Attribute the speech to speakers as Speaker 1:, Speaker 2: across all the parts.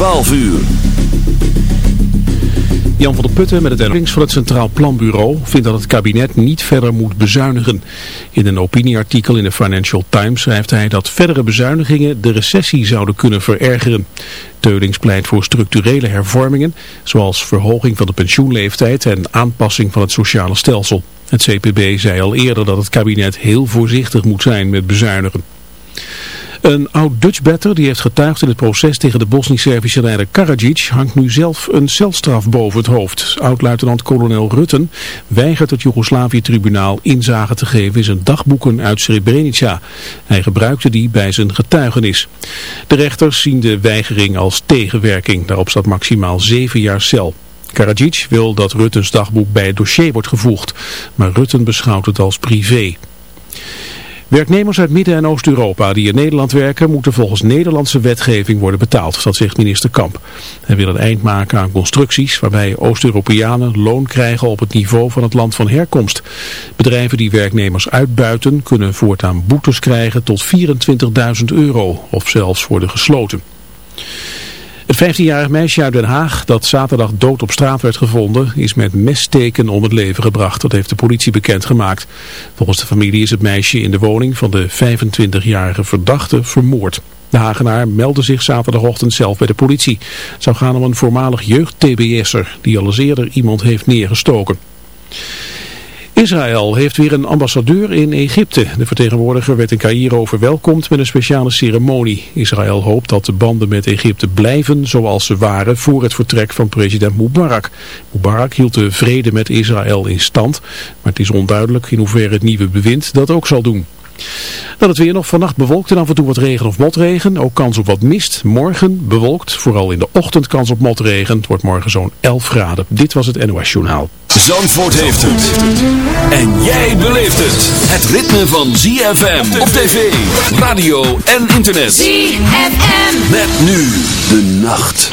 Speaker 1: 12 uur.
Speaker 2: Jan van der Putten met het links van het Centraal Planbureau vindt dat het kabinet niet verder moet bezuinigen. In een opinieartikel in de Financial Times schrijft hij dat verdere bezuinigingen de recessie zouden kunnen verergeren. Teulings pleit voor structurele hervormingen, zoals verhoging van de pensioenleeftijd en aanpassing van het sociale stelsel. Het CPB zei al eerder dat het kabinet heel voorzichtig moet zijn met bezuinigen. Een oud Dutchbatter die heeft getuigd in het proces tegen de Bosnisch-Servische leider Karadzic hangt nu zelf een celstraf boven het hoofd. Oud-luitenant-kolonel Rutten weigert het Joegoslavië-tribunaal inzage te geven in zijn dagboeken uit Srebrenica. Hij gebruikte die bij zijn getuigenis. De rechters zien de weigering als tegenwerking. Daarop staat maximaal zeven jaar cel. Karadzic wil dat Ruttens dagboek bij het dossier wordt gevoegd, maar Rutten beschouwt het als privé. Werknemers uit Midden- en Oost-Europa die in Nederland werken moeten volgens Nederlandse wetgeving worden betaald, dat zegt minister Kamp. Hij wil een eind maken aan constructies waarbij Oost-Europeanen loon krijgen op het niveau van het land van herkomst. Bedrijven die werknemers uitbuiten kunnen voortaan boetes krijgen tot 24.000 euro of zelfs worden gesloten. Het 15-jarig meisje uit Den Haag dat zaterdag dood op straat werd gevonden is met messteken om het leven gebracht. Dat heeft de politie bekendgemaakt. Volgens de familie is het meisje in de woning van de 25-jarige verdachte vermoord. De Hagenaar meldde zich zaterdagochtend zelf bij de politie. Het zou gaan om een voormalig jeugd-TBS'er die al eens eerder iemand heeft neergestoken. Israël heeft weer een ambassadeur in Egypte. De vertegenwoordiger werd in Cairo verwelkomd met een speciale ceremonie. Israël hoopt dat de banden met Egypte blijven zoals ze waren voor het vertrek van president Mubarak. Mubarak hield de vrede met Israël in stand, maar het is onduidelijk in hoeverre het nieuwe bewind dat ook zal doen. Dan het weer nog vannacht bewolkt en af en toe wat regen of motregen. Ook kans op wat mist. Morgen bewolkt. Vooral in de ochtend kans op motregen. Het wordt morgen zo'n 11 graden. Dit was het NOS Journaal.
Speaker 1: Zandvoort heeft het. En jij beleeft het. Het ritme van ZFM op tv, radio en internet. ZFM. Met nu de nacht.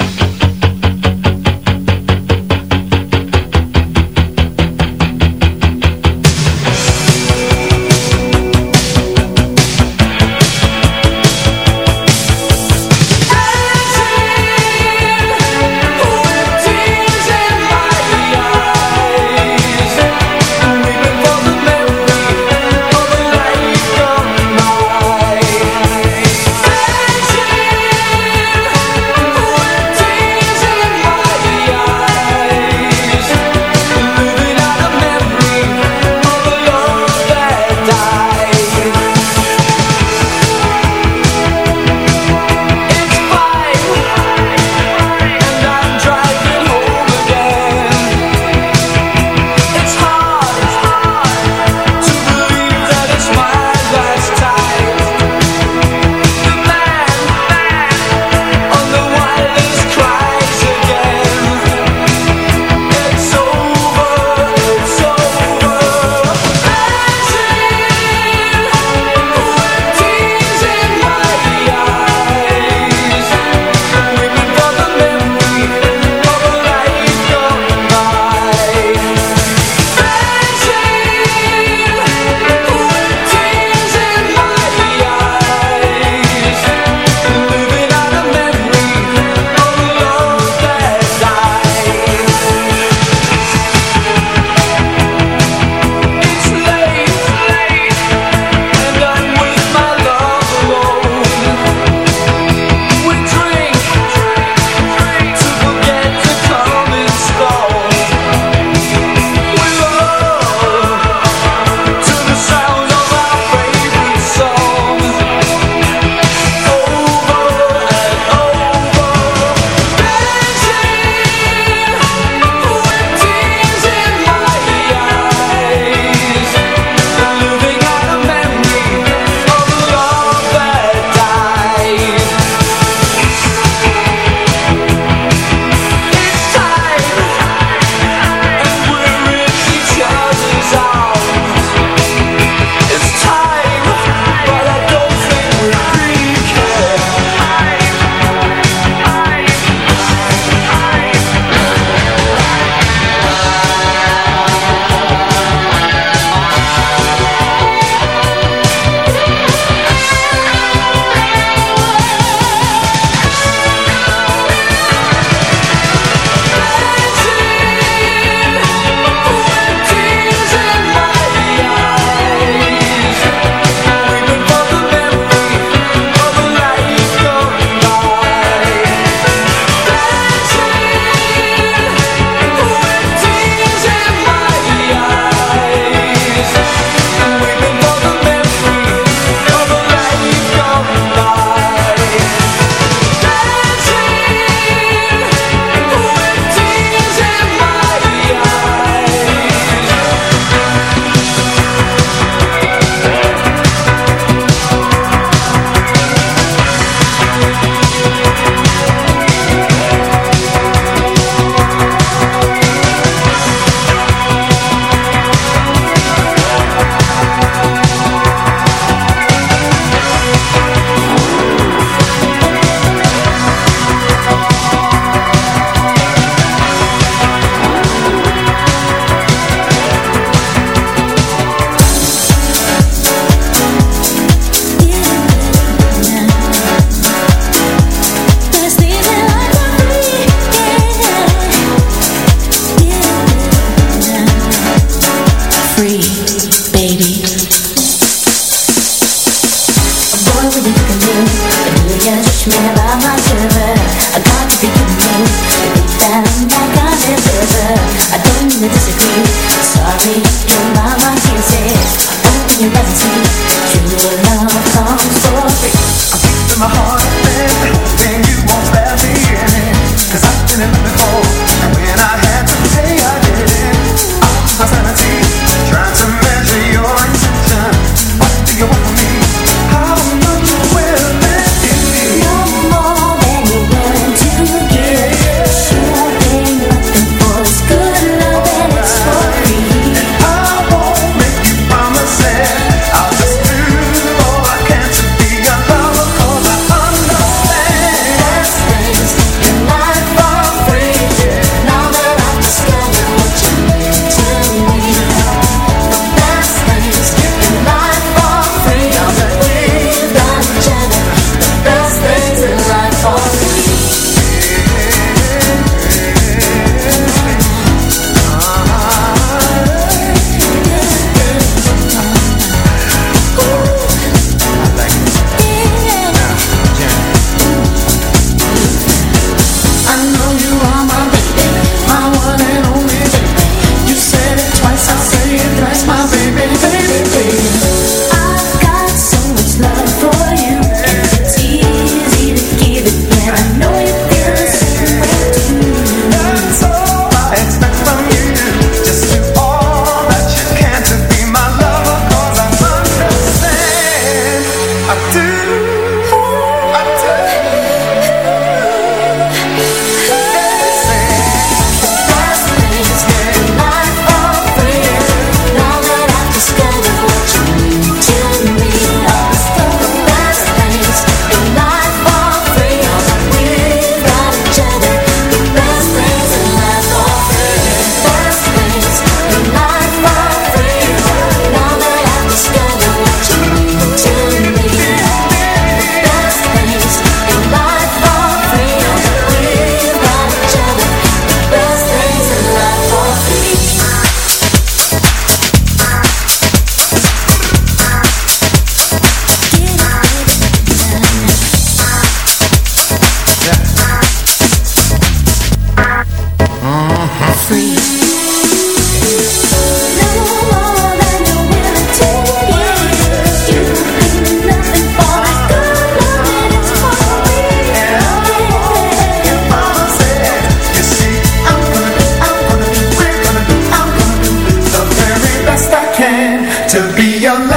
Speaker 3: to be alive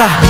Speaker 4: 사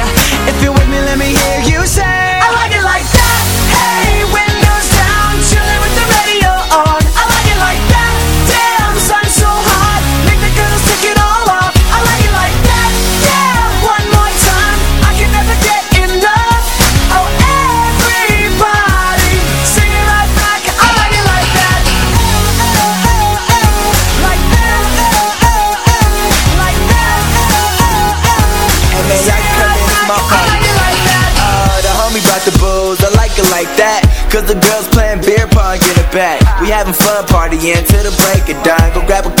Speaker 5: Cause the girls playing beer pong, get it back. We having fun partying till the break of dawn. Go grab a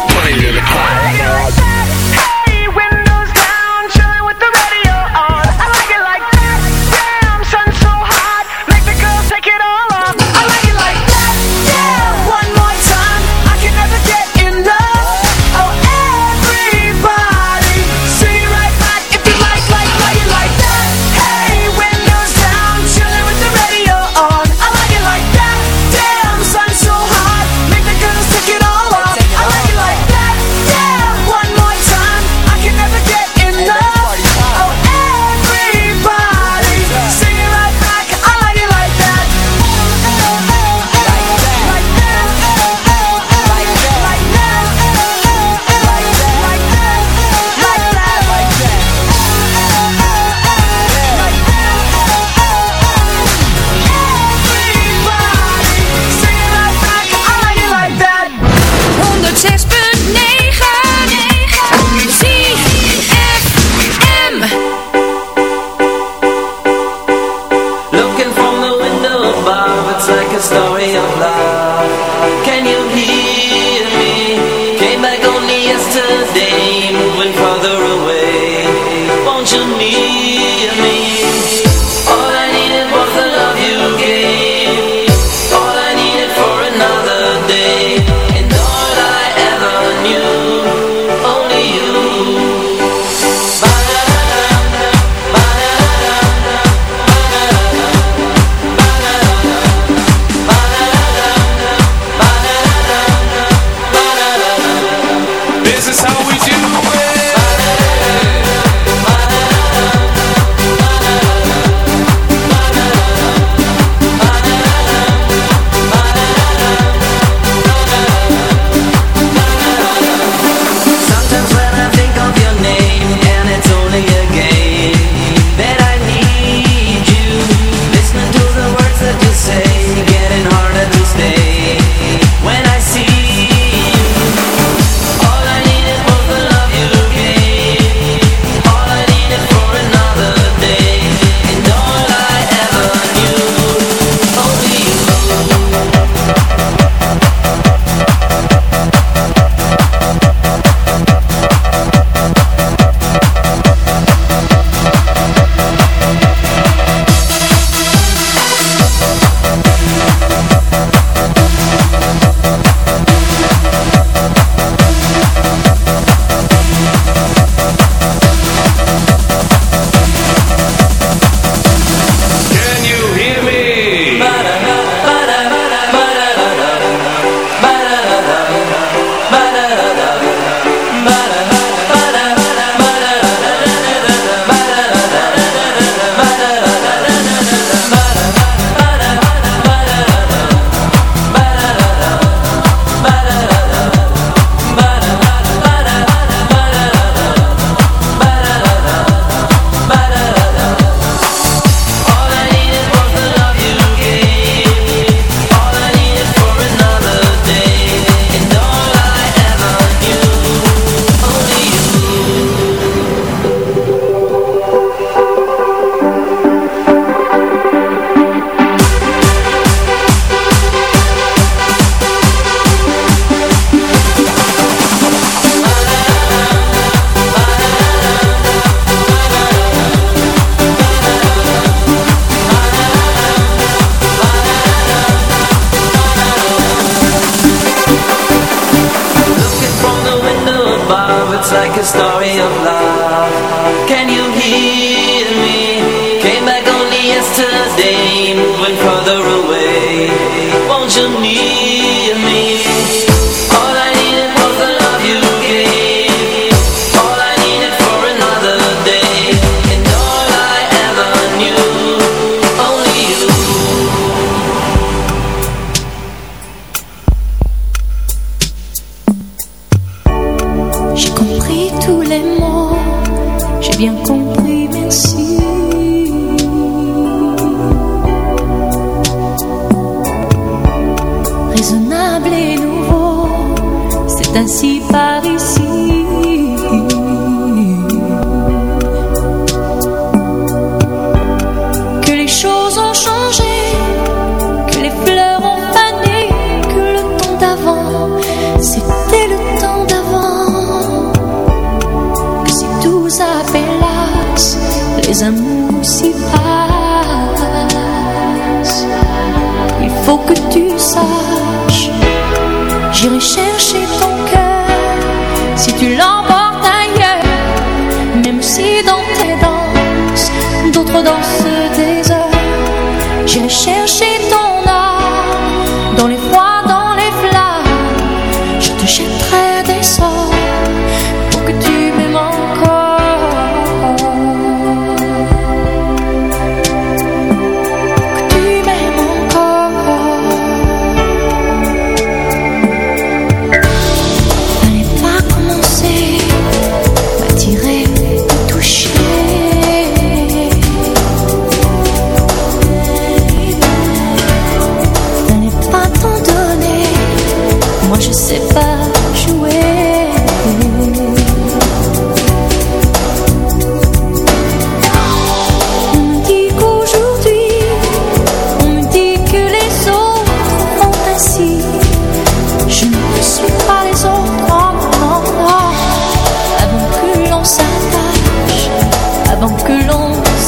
Speaker 3: money in the car.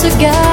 Speaker 1: cigar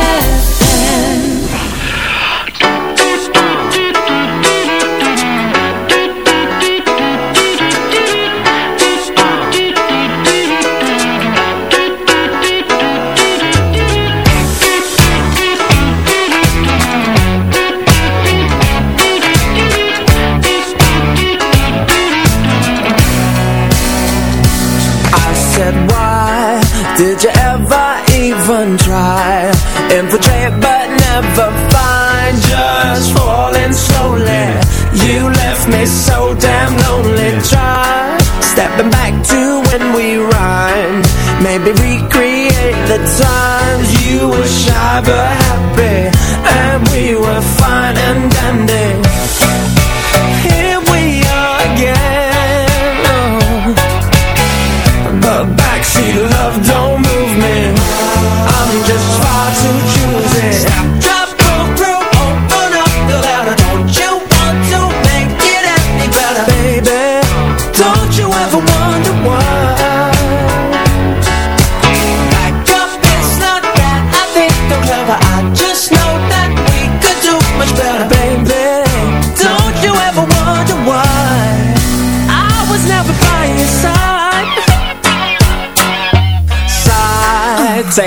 Speaker 3: recreate the times you were shy but